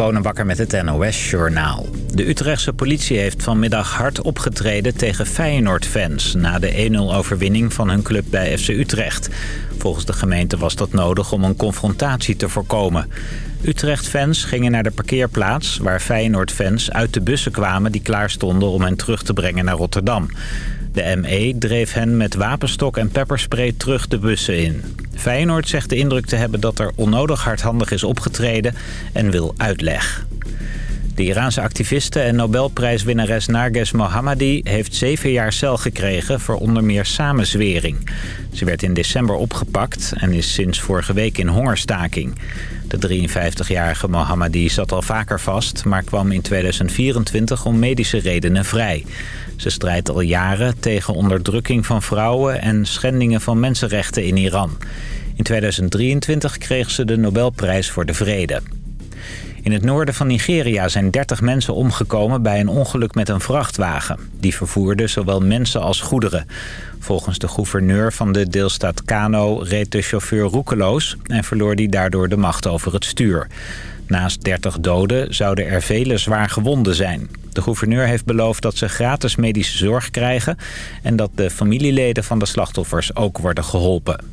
Bonenbakker met het NOS Journaal. De Utrechtse politie heeft vanmiddag hard opgetreden tegen Feyenoord-fans... na de 1-0-overwinning van hun club bij FC Utrecht. Volgens de gemeente was dat nodig om een confrontatie te voorkomen. Utrecht-fans gingen naar de parkeerplaats... waar Feyenoord-fans uit de bussen kwamen die klaar stonden om hen terug te brengen naar Rotterdam. De ME dreef hen met wapenstok en pepperspray terug de bussen in. Feyenoord zegt de indruk te hebben dat er onnodig hardhandig is opgetreden en wil uitleg. De Iraanse activiste en Nobelprijswinnares Narges Mohammadi heeft zeven jaar cel gekregen voor onder meer samenzwering. Ze werd in december opgepakt en is sinds vorige week in hongerstaking. De 53-jarige Mohammadi zat al vaker vast, maar kwam in 2024 om medische redenen vrij. Ze strijdt al jaren tegen onderdrukking van vrouwen en schendingen van mensenrechten in Iran. In 2023 kreeg ze de Nobelprijs voor de Vrede. In het noorden van Nigeria zijn 30 mensen omgekomen bij een ongeluk met een vrachtwagen. Die vervoerde zowel mensen als goederen. Volgens de gouverneur van de deelstaat Kano reed de chauffeur roekeloos... en verloor die daardoor de macht over het stuur. Naast 30 doden zouden er vele zwaar gewonden zijn. De gouverneur heeft beloofd dat ze gratis medische zorg krijgen... en dat de familieleden van de slachtoffers ook worden geholpen.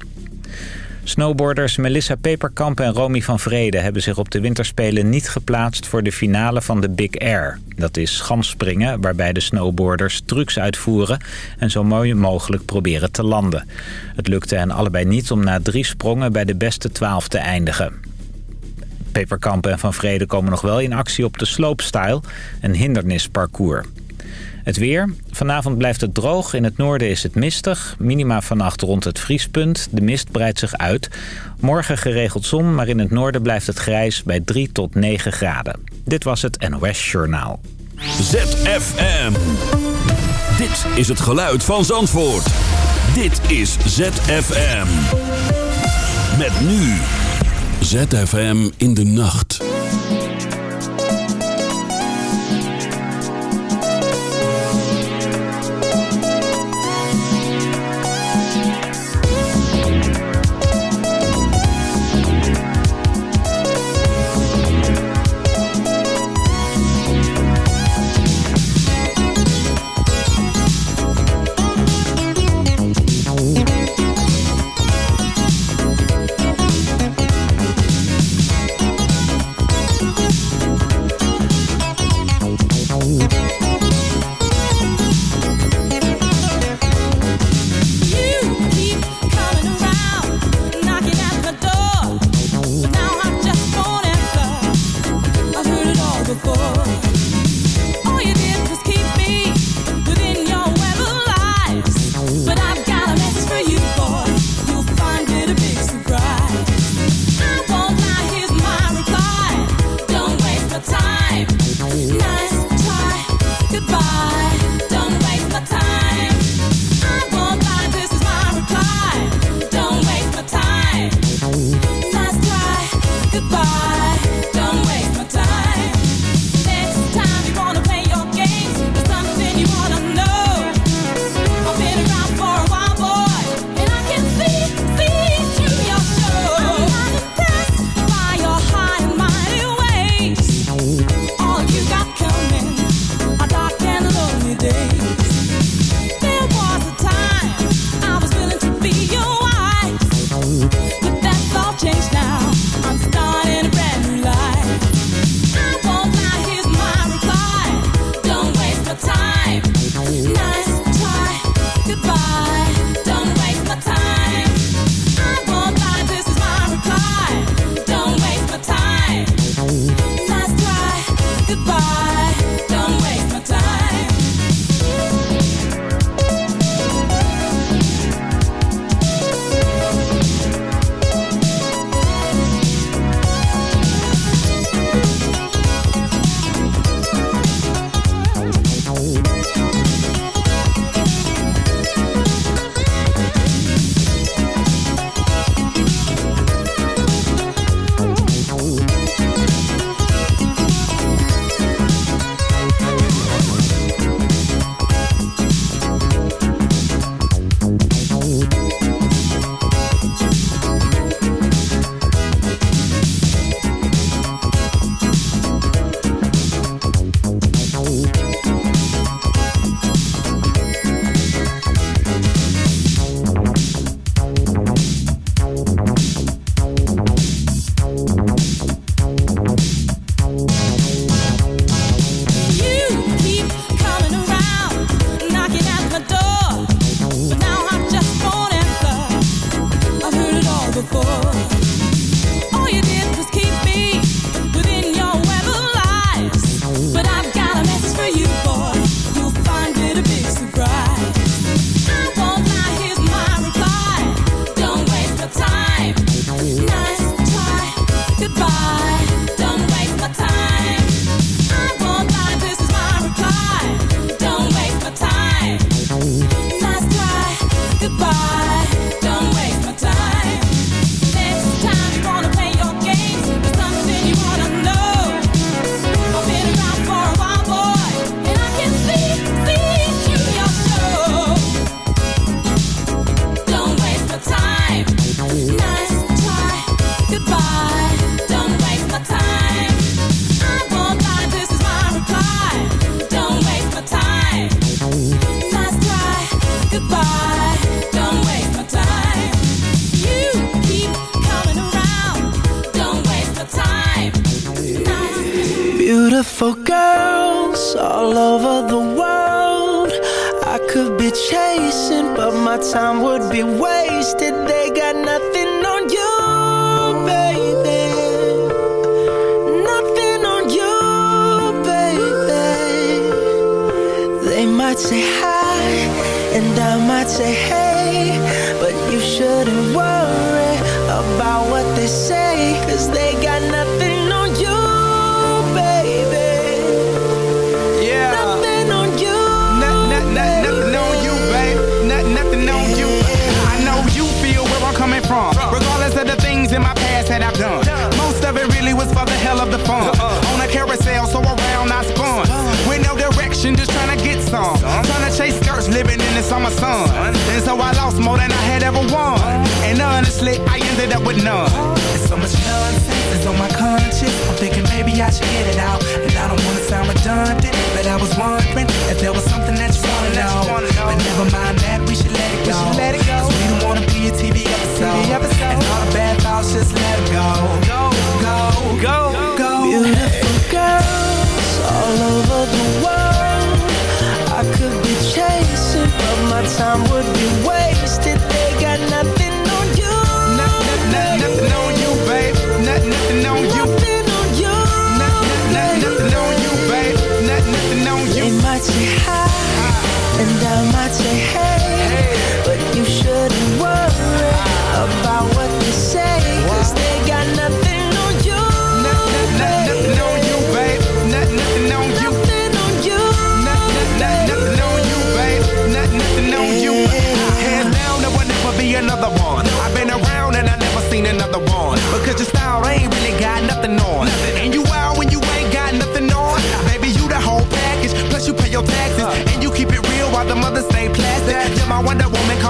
Snowboarders Melissa Peperkamp en Romy van Vrede hebben zich op de winterspelen niet geplaatst voor de finale van de Big Air. Dat is schanspringen waarbij de snowboarders trucs uitvoeren en zo mooi mogelijk proberen te landen. Het lukte hen allebei niet om na drie sprongen bij de beste twaalf te eindigen. Peperkamp en Van Vrede komen nog wel in actie op de slopestyle, een hindernisparcours. Het weer. Vanavond blijft het droog. In het noorden is het mistig. Minima vannacht rond het vriespunt. De mist breidt zich uit. Morgen geregeld zon, maar in het noorden blijft het grijs bij 3 tot 9 graden. Dit was het NOS Journaal. ZFM. Dit is het geluid van Zandvoort. Dit is ZFM. Met nu. ZFM in de nacht.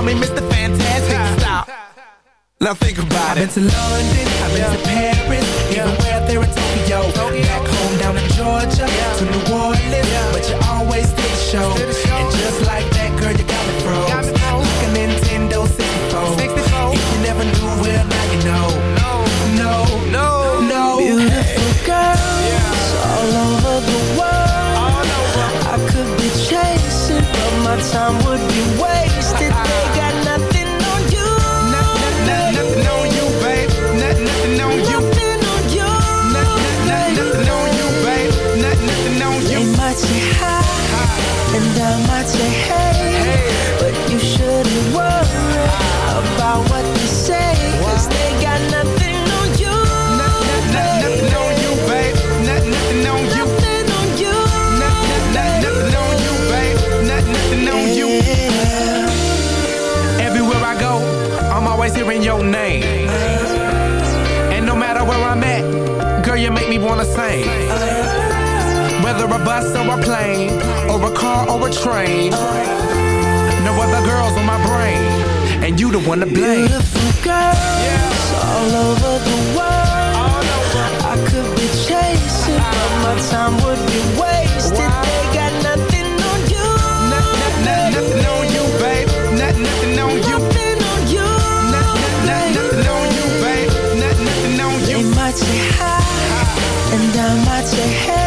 me Mr. Fantastic. Stop. Now think about I've it. I've been to London, I've been yeah. to bus or a plane, or a car or a train. No other girls on my brain, and you the one to blame. Beautiful girls yeah. all over the world. I could be chasing, but my time would be wasted. Wow. They got nothing on you. Not, not, not, nothing on you, babe. Not, nothing on you. Nothing on you. Not, not, nothing on you, babe. Not, nothing on you. They might say hi, and I might say hey.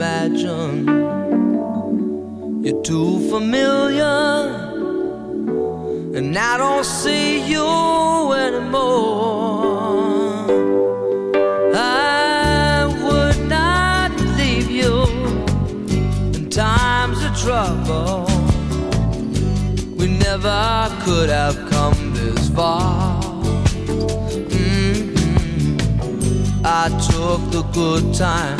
imagine you're too familiar and I don't see you anymore. I would not leave you in times of trouble. We never could have come this far. Mm -hmm. I took the good times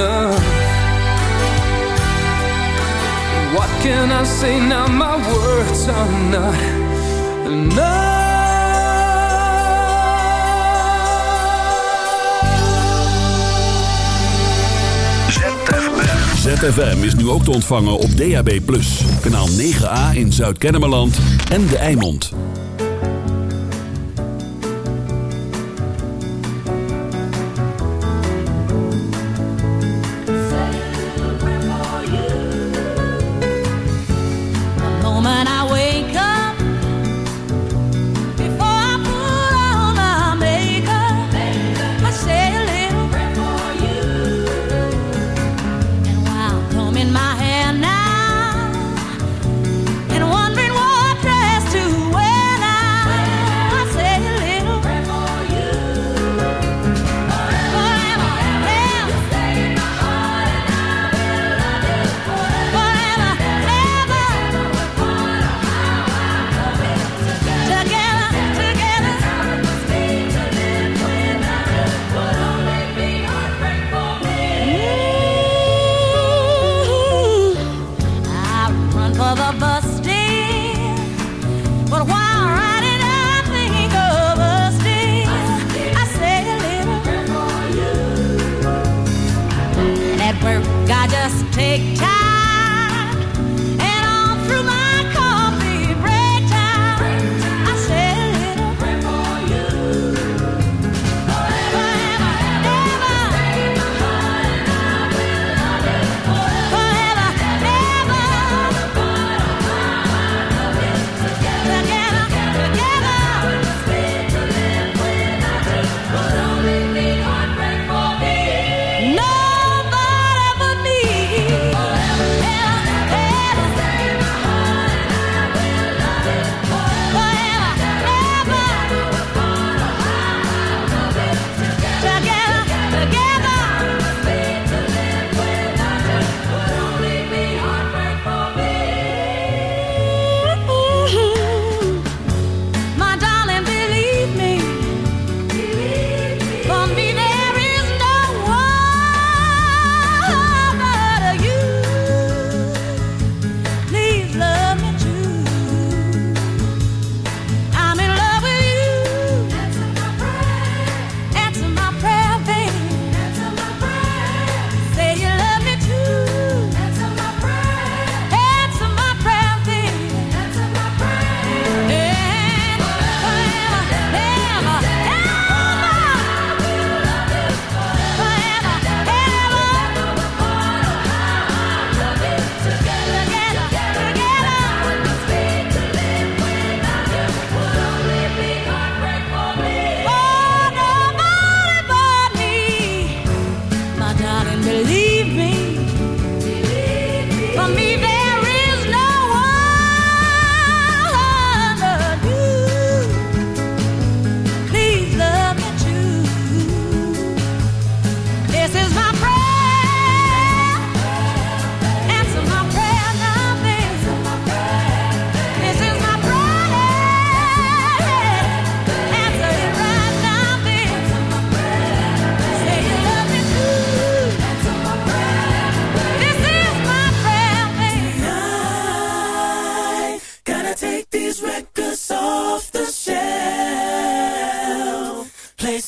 enough? What can I say now? My words are not ZFM is nu ook te ontvangen op DAB+. Kanaal 9A in Zuid-Kennemerland en De Eimond.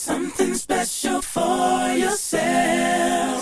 Something special for yourself.